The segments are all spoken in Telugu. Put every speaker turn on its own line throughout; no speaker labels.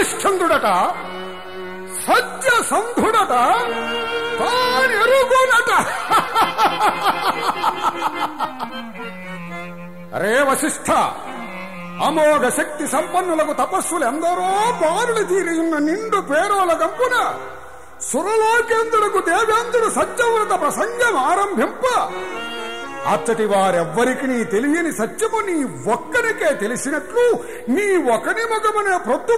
ధర్మనిష్ఠుడట సత్య సంధుడట తానెరుగునట అరే వశిష్ఠ అమోఘ శక్తి సంపన్నులకు తపస్సులు ఎందరో బారులు ఉన్న నిండు పేరోల గంపున సురలోకేంద్రులకు దేవేంద్రుడు సత్యవ్రత ప్రసంగం ఆరంభింప. అచ్చటి వారెవ్వరికి నీ తెలియని సత్యము నీ ఒక్కరికే తెలిసినట్లు నీ ఒకని ముఖమున ప్రొద్దు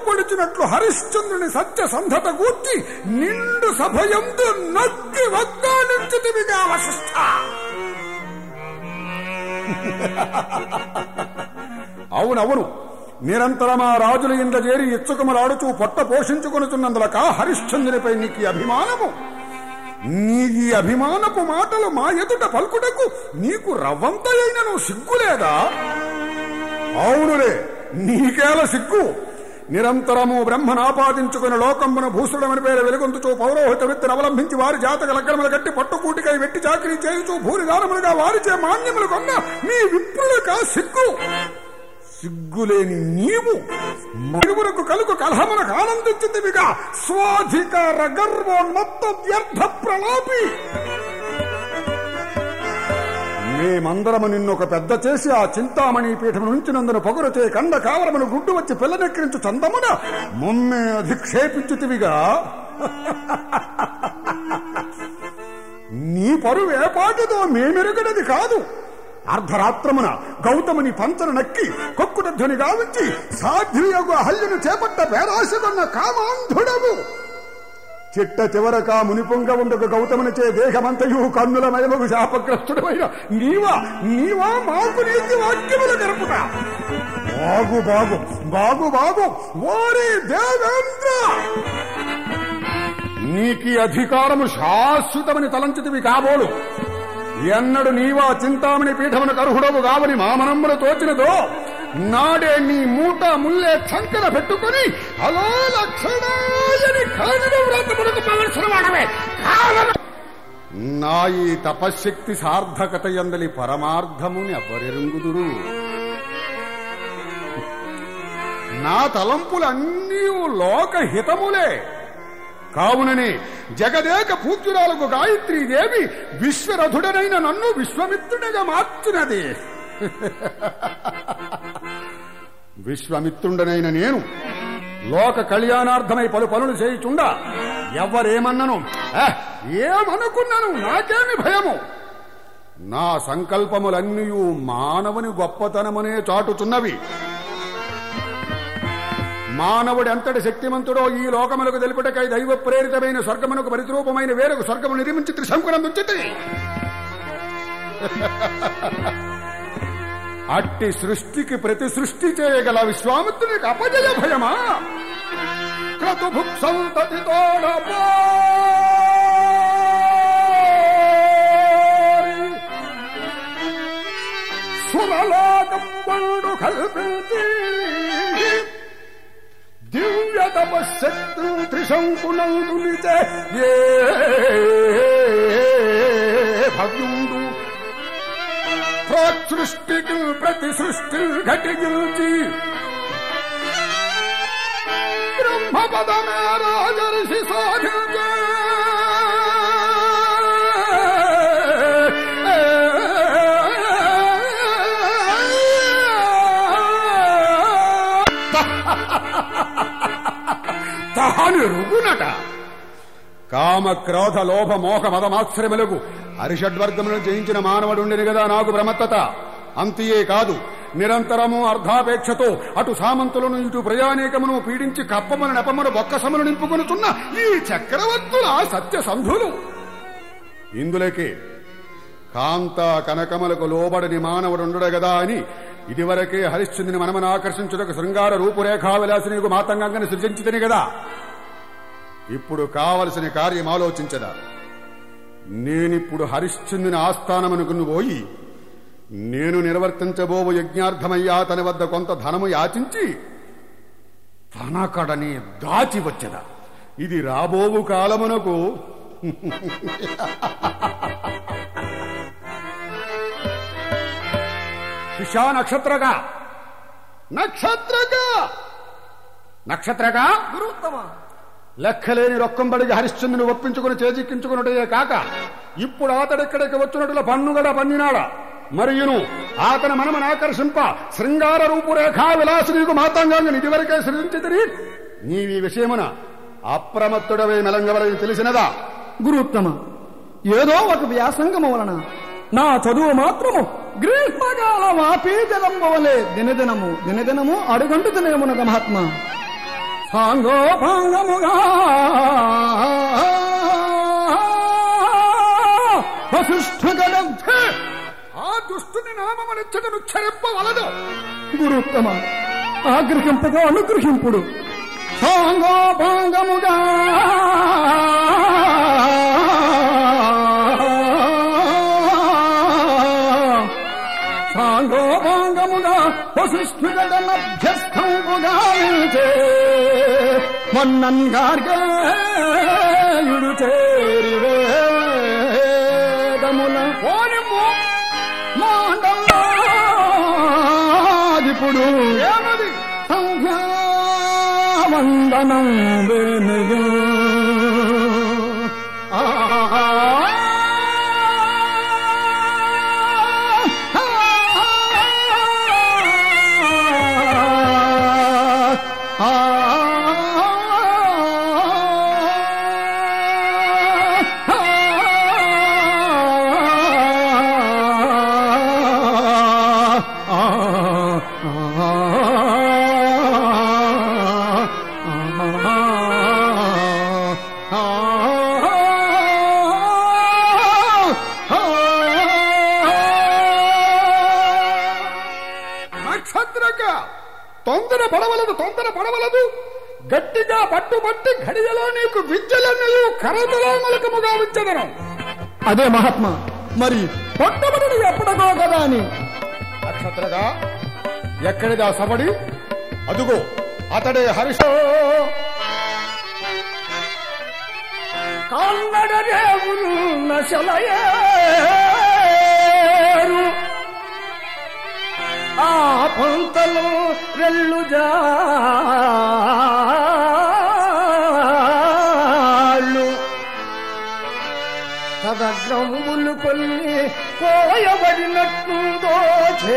హరిశ్చంద్రుని సత్య సంధత గూర్చి నిండు సభయందు నక్కి వక్కానించుతివిగా వశిష్ఠ అవునవును నిరంతరం ఆ రాజుల ఇంట చేరి ఇచ్చుకములాడుచూ పొట్ట పోషించుకొనుచున్నందులక హరిశ్చంద్రునిపై నీకు అభిమానము. నీ ఈ అభిమానపు మాటలు మా ఎదుట పలుకుటకు నీకు రవ్వంతయైనను సిగ్గులేదా అవునులే నీకేల సిగ్గు? నిరంతరము బ్రహ్మనాపాదించుకుని లోకమున భూసుడమని పేరు వెలుగొందుచూ పౌరోహిత విత్తును అవలంబించి వారి జాతక లగ్నములు కట్టి పట్టుకూటికై వెట్టి చాకరీ చేయుచూ భూరిదానములుగా వారిచే మాన్యములు కొన్న మీ విప్రులక సిగ్గు! సిగ్గులేని నీవు మరుగునకు కలుగు కలహమునకు ఆనందించుతివిగా స్వాధికార గర్వోన్మత్త వ్యర్థ ప్రలాపి మేమందరము నిన్నొక పెద్ద చేసి ఆ చింతామణి పీఠము పొగరు పొగరుచే కండ కావరమును గుడ్డు వచ్చి పిల్లనెక్కించు చందమున మమ్మే అధిక్షేపించుతివిగా నీ పరువు మేమెరుగనది కాదు. అర్ధరాత్రమున గౌతముని పంచను నక్కి కొక్కుట ధ్వని గావించి సాధ్వియగు అహల్యను చేపట్ట పేరాశకున్న కామాంధుడము చిట్ట చివరక మునిపొంగ ఉండకు గౌతమునిచే దేహమంతయు కన్నుల మయమగు శాపగ్రస్తుడమైన నీవా నీవా మాకు నీతి వాక్యములు గరుపుట బాగు బాగు బాగు బాగు ఓరి దేవేంద్ర. నీకి అధికారము శాశ్వతమని తలంచితివి కాబోలు. ఎన్నడు నీవా చింతామణి పీఠమున కరుహుడవు కావని మామనమ్ములు తోచినదో నాడే నీ మూట ముల్లే చంకన పెట్టుకుని అలా లక్షణాయని కానిన వ్రతమునకు పవలసిన వాడవే నా ఈ తపశ్శక్తి సార్థకత ఎందలి పరమార్థముని అపరెరుగుదురు. నా తలంపులన్నీ లోకహితములే. కావుననే జగదేక పూజ్యురాలకు గాయత్రీదేవి విశ్వరథుడనైన నన్ను విశ్వమిత్రుడిగా మార్చినది. విశ్వమిత్రుండనైన నేను లోక కళ్యాణార్థమై పలు పనులు చేయుచుండా ఎవరేమన్నను ఏమనుకున్నాను? నాకేమి భయము? నా సంకల్పములన్నీ మానవుని గొప్పతనమనే చాటుచున్నవి. మానవుడు ఎంతటి శక్తిమంతుడో ఈ లోకములకు తెలుపుటకై దైవ ప్రేరితమైన స్వర్గమునకు పరిరూపమైన వేరొక స్వర్గము నిర్మించి త్రిశంకునందుంచితి అట్టి సృష్టికి ప్రతి సృష్టి చేయగల విశ్వామిత్రునికి అపజయ భయమా సురలోకంబుడు కల్పించి దివ్య తపశక్తు త్రిశంకునందునిచే భవ్యుడు ప్రోత్సృష్టికి ప్రతి సృష్టి ఘటించి బ్రహ్మపదమే రాజర్షి సాధన తాను రుగునట. కామ క్రోధ లోభ మోహ మదమాశ్రములకు హరిషడ్వర్గములను జయించిన మానవుడుండెను గదా నాకు బ్రహ్మత్తత. అంతియే కాదు. నిరంతరము అర్ధాపేక్షతో అటు సామంతులను ఇటు ప్రజానీకమును పీడించి కప్పమును నెపమును బొక్కసమును నింపుకొనుతున్న ఈ చక్రవర్తుల సత్య సంధులు ఇందులకే కాంత కనకములకు లోబడని మానవుడుండడు గదా అని ఇదివరకే హరిశ్చంద్రుని మనమను ఆకర్షించుటకు శృంగార రూపురేఖా విలాసినికు మాతంగాంగని సృజించితని గదా. ఇప్పుడు కావలసిన కార్యం ఆలోచించదా? నేనిప్పుడు హరిశ్చంద్రుని ఆస్థానమనుకుని పోయి నేను నిర్వర్తించబోవు యజ్ఞార్థమయ్యా తన వద్ద కొంత ధనము యాచించి తనకడని దాచి వచ్చదా? ఇది రాబోవు కాలమునకు. శిషా నక్షత్రగా. నక్షత్రగా! నక్షత్రగా?
గురుత్తమ.
లెక్కలేని రొక్కంబడికి హరిశ్చంద్రుని ఒప్పించుకుని చేజిక్కించుకున్నటే కాక ఇప్పుడు అతడిక్కడికి వచ్చినట్లు పన్నుగడ పన్నినాడా. మరియును అతని మనమని ఆకర్షింప శృంగార రూపురేఖా విలాసునీకు మాతంగాంగ ఇదివరకే సృజించితిరి. నీవి విషయమున అప్రమత్తుడవే మెలంగవలని తెలిసినదా?
గురుత్తమ ఏదో ఒక వ్యాసంగము వలన నా చదువు మాత్రము గ్రీష్మకాలం ఆపీజలంబవలే దినదినము దినదినము అడుగంటుతనేమునగ మహాత్మ. సాంగోపాంగముగా వశిష్ఠగణం
ఆ దుష్టుని నామమనిచ్చటను చెరెప్పవలదు
గురుత్తమ ఆగ్రహింపగా అనుగ్రహింపుడు. సాంగోపాంగముగా సాంగోపాంగముగా వశిష్ఠుడనభ్యస్థంబుగా నిలిచే మొన్నన్ గార్గయుడు చేరివేదముల
ఓనిమ్ము
మాండలాదిపుడు
పట్టుబట్టి ఘడియలో నీకు విద్యలన్నయు కరతలామలకముగా విచ్చదనం.
అదే మహాత్మా. మరి పొట్టబడి ఎప్పుడగో కదా అని.
నక్షత్రగా ఎక్కడిదా సబడి అదుగో అతడే హరిషో.
కన్నడ దేవుడు నశలయేరు. ఆ పంతలు రెల్లు తదగ్రములు కొన్ని కోయబడినట్టు దోచే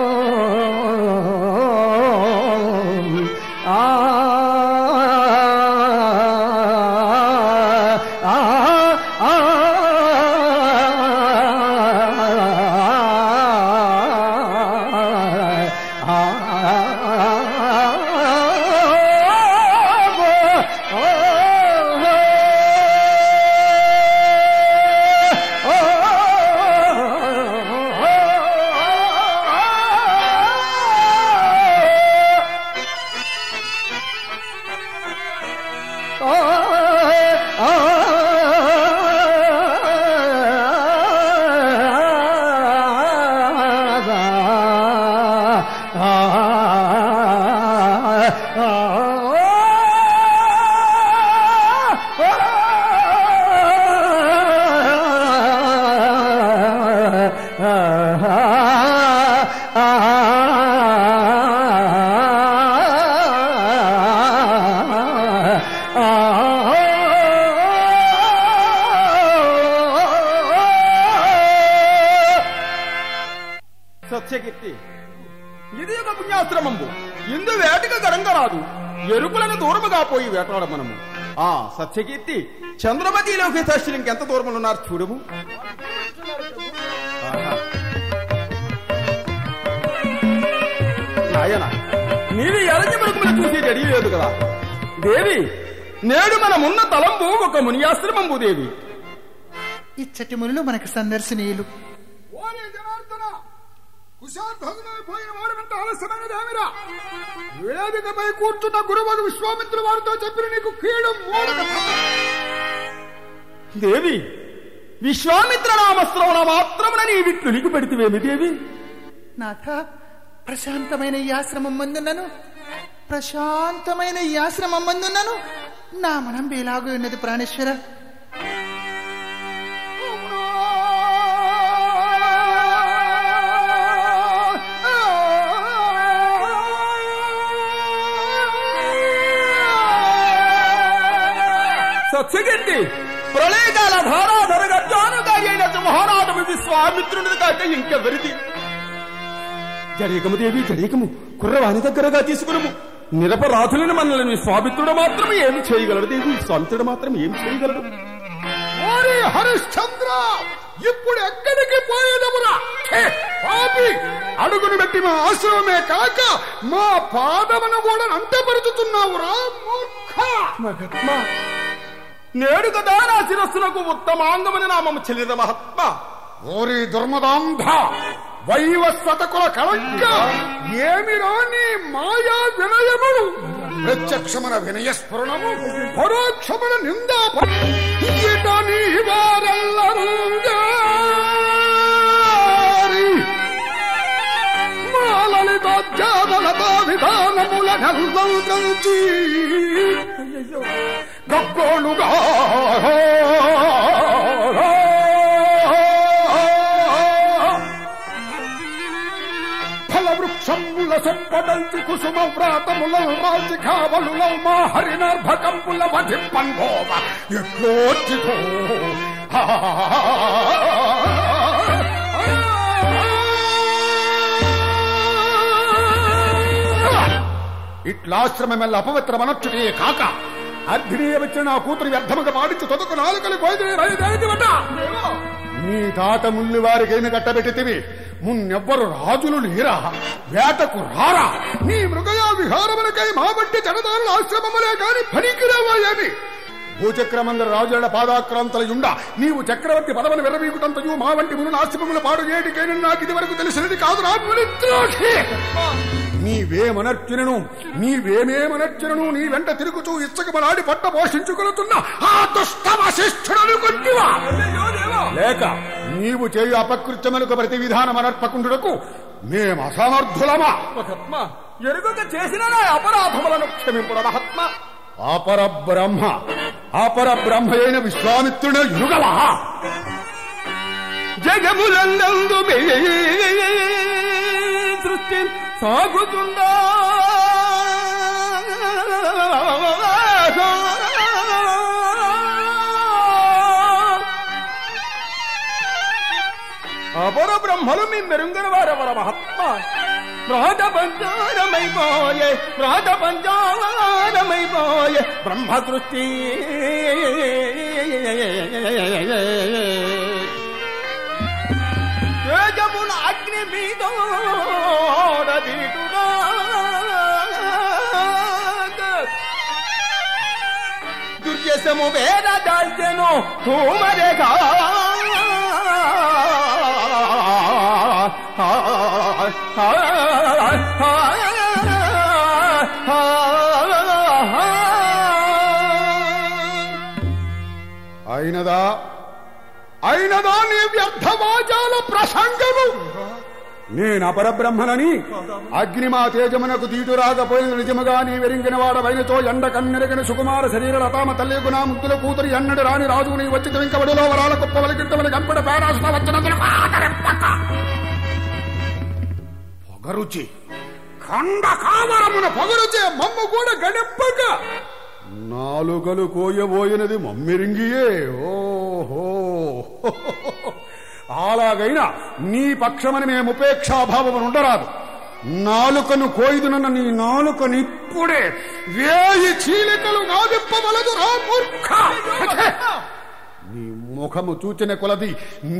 పోయి వేటాడ మనము ఆ సత్యకీర్తి చంద్రమతి లోకేశాస్త్రి ఇంకెంత దూరములు ఉన్నారు చూడము నాయన నీవి ఎరంజ మరుకులు చూసేది అడిగలేదు కదా. దేవి నేడు మనమున్న తలంబు ఒక మునియాశ్రమంబు దేవి.
ఇచ్చటి మునులు మనకు సందర్శనీయులు.
కుశాధ్వజులైపోయిన వాడు ఆలస్యమైనదేమిరా వేదికపై కూర్చున్న గురువగు విశ్వామిత్రుడు వారితో చెప్పిన నీకు కీడు మూడక
దేవి విశ్వామిత్ర నామశ్రవణ మాత్రమున నీ విట్లు నీకు పెడితేవేమి దేవి?
నాథ ప్రశాంతమైన ఈ ఆశ్రమం మందున్నను. ప్రశాంతమైన ఈ ఆశ్రమం మందున్నను. నా మనం బేలాగు ఉన్నది ప్రాణేశ్వర.
సత్యగంటి ప్రళయకాల ధారాధర గర్జానుకారి అయిన మహానాథము విశ్వామిత్రుని ఇంకెవరిది జడేకము దేవి జడేకము కుర్రవాణి దగ్గరగా తీసుకునము నిరపరాధులను మనల్ని స్వామిత్రుడు మాత్రమే ఏమి చేయగలడు దేవి? స్వామిత్రుడు మాత్రం ఏం చేయగలడు?
హరిశ్చంద్ర ఇప్పుడు ఎక్కడికి పోయేదమురా పాపి అడుగును పెట్టి మా ఆశ్రమమే కాక మా పాదమును కూడా అంటపరుచుతున్నావురా మూర్ఖ!
నేడు కదా నా శిరస్సునకు ఉత్తమాంగమని నామము చెల్లిన మహాత్మా.
ఓరి దుర్మదాంధ వైవస్వతకుల కళంక ఏమిరా నీ మాయా వినయములు ప్రత్యక్షమన వినయస్ఫురణము పరోక్షమన నిందా ఇట నీ వారెల్లరూ విధానముల నెల్లంచి గగ్గోలుగా ఫలవృక్షముల సొప్పడంతి కుసుమ వ్రాతముల రాజి కావలుల మా హరినర్భకంపుల వధింపన్భోమ ఎట్లోచితో ఇట్లాశ్రమమెల్ల అపవిత్రమనొచ్చుటే కాక అగ్నియ వచ్చిన నా కూతురు వ్యర్థముగా పాటించి తొదకు నాలుకలు నీ తాత ముల్లి వారికైన కట్టబెట్టితివి? మున్నెవ్వరు రాజులు లేరా? వేటకు రారా? నీ మృగయా విహారములకై మా వంటి జనదారుల ఆశ్రమములే కాని పనికిరావా ఏమి భూచక్రమందర రాజుల పాదాక్రాంతలయుండ నీవు చక్రవర్తి పదవులు విరవీకుటంతయు మా వంటి మును ఆశ్రమముల పాడు ఏటికైన నాకు ఇది వరకు తెలిసినది కాదు రాజు మునిద్రోహి! నీవేమనర్చునను నీవేమేమనర్చునను నీ వెంట తిరుగుతూ ఇచ్చకమలాడి పట్ట పోషించుకొనుతున్న ఆ దుష్ట వశిష్ఠుడను కొట్టివా లేక నీవు చేయు అపకృత్యములకు ప్రతి విధానం అనర్పకుండుటకు మేము అసమర్థులమా
మహాత్మా ఎరుగక చేసిన అపరాధములను క్షమింపుడ మహాత్మా.
అపర బ్రహ్మ అపర బ్రహ్మ అయిన విశ్వామిత్రుడ యుగవా
జగములందు సృష్టి సాగుతుందా? అపర బ్రహ్మలు మీ మెరుంగన వారెవర మహాత్మ. ప్రాత పంచారమైపోయే ప్రాత పంచారమైపోయే బ్రహ్మ సృష్టి తేజమున అగ్ని దుర్యసము వేద దాల్చెను ధూమరేఖ.
అయినదా? అయినదా నీ వ్యర్థ వాచాల ప్రసంగము? నేను అపరబ్రహ్మనని అగ్నిమా తేజమునకు తీటు రాకపోయిన నిజముగా నీ వెరింగిన వాడవైనతో ఎండ కన్నెరగిన సుకుమార శరీర లతామ తల్లి గుణ ముద్దుల కూతురు ఎన్నడు రాని రాజు నీ వచ్చి వెంకబడిలో వరాల కుప్పవలి గిట్టవలి గంపడ పేరాసిన వచ్చినందుకు పొగరుచి. కండ కామరమున పొగరుచే మమ్ము కూడా గడెప్పక నాలుగలు కోయబోయినది మమ్మిరింగియే. ఓహో. అలాగైనా నీ పక్షమని మేము ఉపేక్షాభావము ఉండరాదు. నాలుకను కోయిదునన్న నీ నాలుకనిప్పుడే వేయి చీలికలు నాదిప్పవలదు రా మూర్ఖ! నీ ముఖము చూచిన కొలది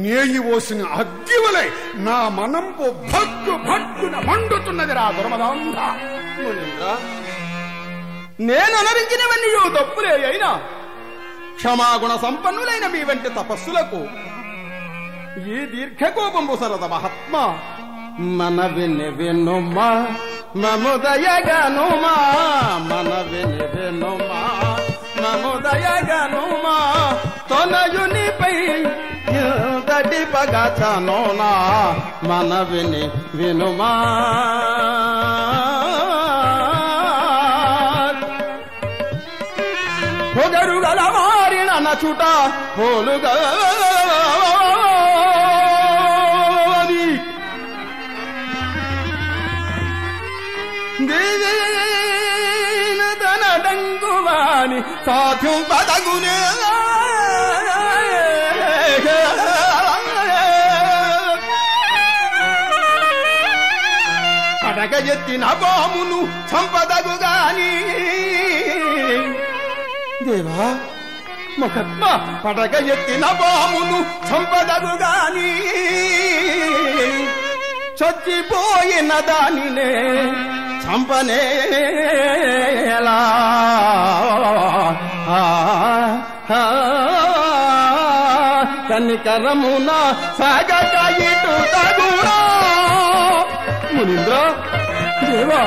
నేయి ఓసిన అగ్గివలై నా మనంపు భగ్గు భగ్గున మండుతున్నది రా దుర్మదాంధ!
నేను అనరించినవన్నీ తప్పులే అయినా క్షమాగుణ సంపన్నులైన మీ వంటి తపస్సులకు ఈ దీర్ఘకోపంబు సరద మహాత్మ. మన విని వినుమా మముదయగనుమా మన విని వినుమా మముదయగనుమా తొనయునిపై ఇంతటి పగచనోనా మన విని వినుమా పొగరుగల వారిన నచుట పోలుగా డంగువాని సాధ్యం పదగునే పడగ ఎత్తిన బామును సంపదగు గాని దేవా మహత్మ పడగ ఎత్తిన బామును సంపదగు గాని చచ్చిపోయిన దానినే చంపనేలా ఆ, ఆ, కనికరమున సాగక ఇటు తగురా. మునీంద్ర దేవా.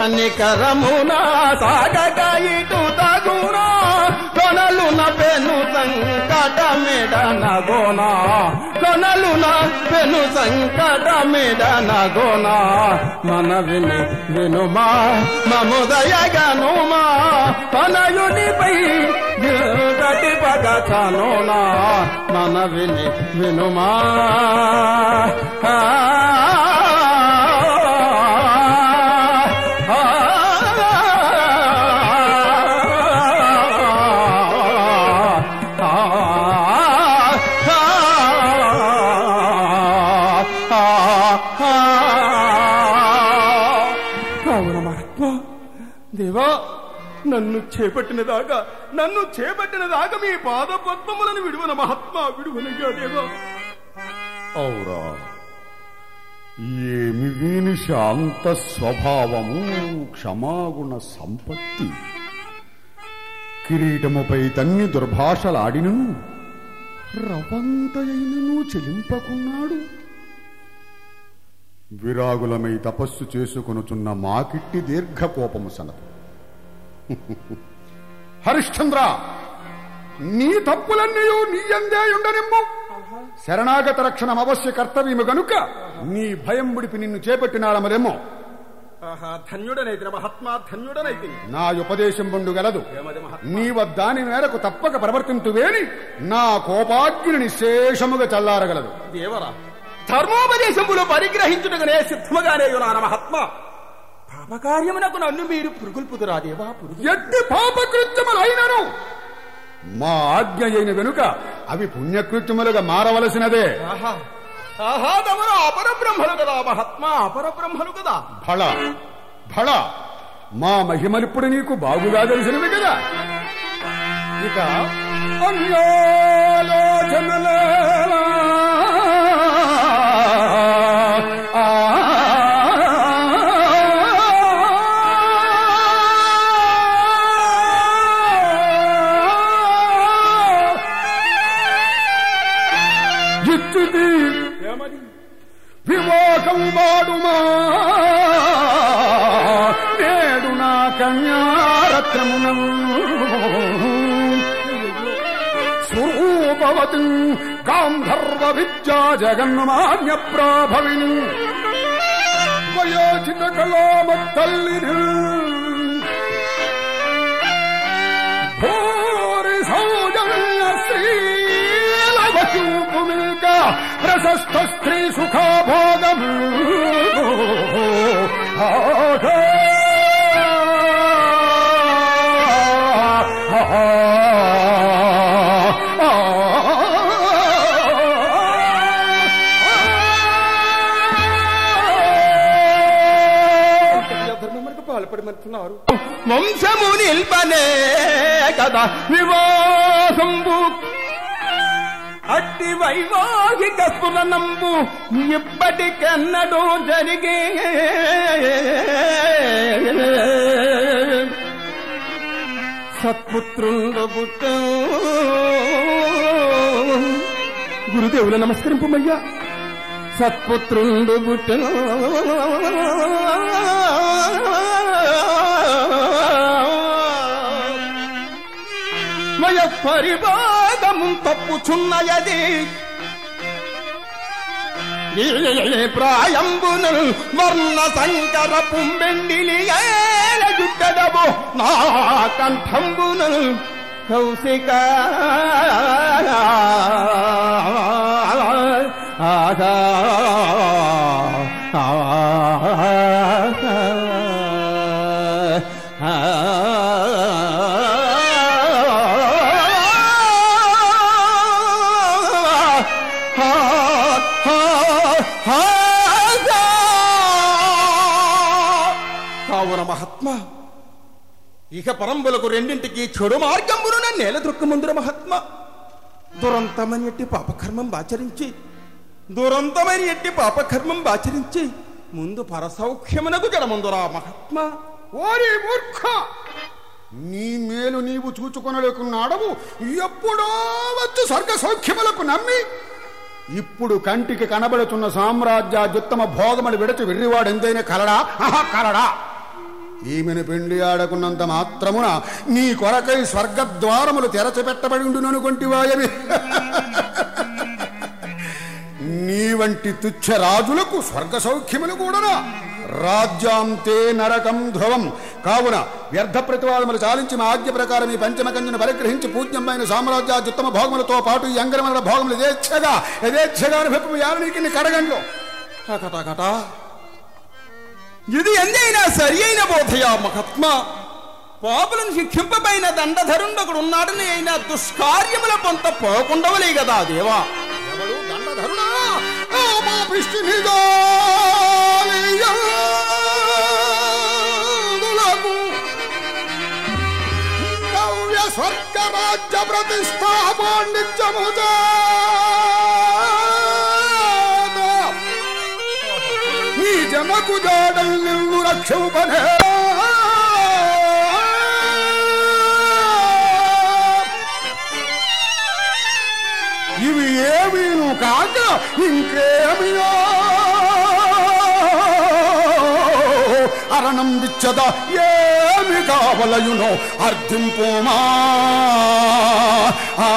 కనికరమున సాగక ఇటు కొనలున పెను సంకట మేడ మెడన గోనా. నా పెను సంకట మెడన గోనా. మన విని వినుమా మముదయగనుమా తనయునిపై గటి పగచనోనా మన విని వినుమా. నన్ను చేపట్టిన దాకా నన్ను చేపట్టిన దాకా మీ పాద పద్మములను విడువన మహాత్మా విడువనయ్యా దేవా.
ఏమి వీని శాంత స్వభావము క్షమాగుణ సంపత్తి? కిరీటముపై తన్ని దుర్భాషలాడినను రవంతయైనను చెలింపకున్నాడు. విరాగులమై తపస్సు చేసుకొనుచున్న మాకిట్టి దీర్ఘ కోపము సనదు హరిశ్చంద్ర నీ తప్పులన్నయూ నీ అందే ఉండనిమ్ము. శరణాగత రక్షణం అవశ్య కర్తవ్యము గనుక నీ భయం విడిపి నిన్ను చేపట్టినాడమరేమో
మహాత్మా
నా ఉపదేశం పొండు గలదు. నీవ దాని మేరకు తప్పక ప్రవర్తింతువేని నా కోపాగ్ని నిశేషముగా చల్లారగలదు.
దేవరా ధర్మోపదేశములు పరిగ్రహించుటగానే సిద్ధముగానే యునాన మహాత్మ? పాపకార్యమునకు నన్ను మీరు పురుగుల్పుదురా దేవా పురుగు
ఎట్టి పాపకృత్యములైనను. మా ఆజ్ఞ అయిన వెనుక అవి పుణ్యకృత్యములుగా మారవలసినదే.
ఆహా. ఆహా తమరు అపర బ్రహ్మలు కదా మహాత్మ అపర బ్రహ్మలు కదా.
ఫళ ఫళ మా మహిమలిప్పుడు నీకు బాగుగా తెలిసినవి కదా. ఇక అన్యాలోచనలేలా. क्रमुनौ स्वरूपवतिं गान्धर्वविद्या जगन्मान्यप्राभविनि वयोचितकलामत्तल्लिनि प्रशस्त स्त्री
सुखा भोगम వంశము నిల్పనే కదా వివాహంబు. అట్టి వైవాహిక స్ఫురణంబు ఇప్పటికెన్నడూ జరిగే. సత్పుత్రుండు పుట్ట. గురుదేవుల నమస్కరింపమయ్యా. సత్పుత్రుండు పుట్ట. వయ పరిభాగము తప్పుచున్నయది. ప్రాయంబును వర్ణ సంకర పుంబెండిలి ఏలగుట్టదబో నా కంఠంబును కౌశిక. ఆగా ఇక పరంబులకు రెండింటికి చెడు మార్గంబున నేల దృక్కముందుర మహాత్మ. దురంతమని ఎట్టి పాపకర్మం ఆచరించి దురంతమని ఎట్టి పాపకర్మం ఆచరించి ముందు పరసౌఖ్యమునకు జడముందురా మహాత్మ.
ఓరి మూర్ఖ! నీ మేలు నీవు చూచుకొనలేకున్నాడవు. ఎప్పుడో వచ్చు స్వర్గ సౌఖ్యములకు నమ్మి ఇప్పుడు కంటికి కనబడుతున్న సామ్రాజ్యాద్యుత్తమ భోగములు విడచి వెర్రివాడు ఎంతైనా కలడా? ఆహా కలడా? ఈమెను పెండి ఆడకున్నంత మాత్రమున నీ కొరకై స్వర్గద్వారములు తెరచిపెట్టబడి ఉండుననుకొంటివాయవి నీ వంటి తుచ్చ రాజులకు స్వర్గ సౌఖ్యములు కూడానా? రాజ్యాంతే నరకం ధ్రువం. కావున వ్యర్థ ప్రతివాదములు చాలించి మా ఆజ్ఞ ప్రకారం ఈ పంచమకంజను పరిగ్రహించి పూజ్యమైన సామ్రాజ్యాత్యుత్తమ భోగములతో పాటు ఈ అంగరమల భోగములు యథేచ్ఛగా యథేచ్ఛగా అనుభవం యావనికి కడగండ్లు.
కటకట ఇది ఎందైనా సరి అయిన బోధయా మహాత్మ. పాపులను శిక్షింపబైన దండధరుండొకడు ఉన్నాడని అయినా దుష్కార్యముల పొంత పోకుండవలే కదా దేవా.
ఎవడు దండధరుడా? ఆ జాడల్ నిన్ను రక్షింపనే. ఇవి ఏమీను కాక ఇంకేమియో అరణం విచ్చద ఏమి కావలయునో అర్థింపోమా. ఆ,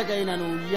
మహాత్మా మీ తపోబలంబు ఎంతకైనను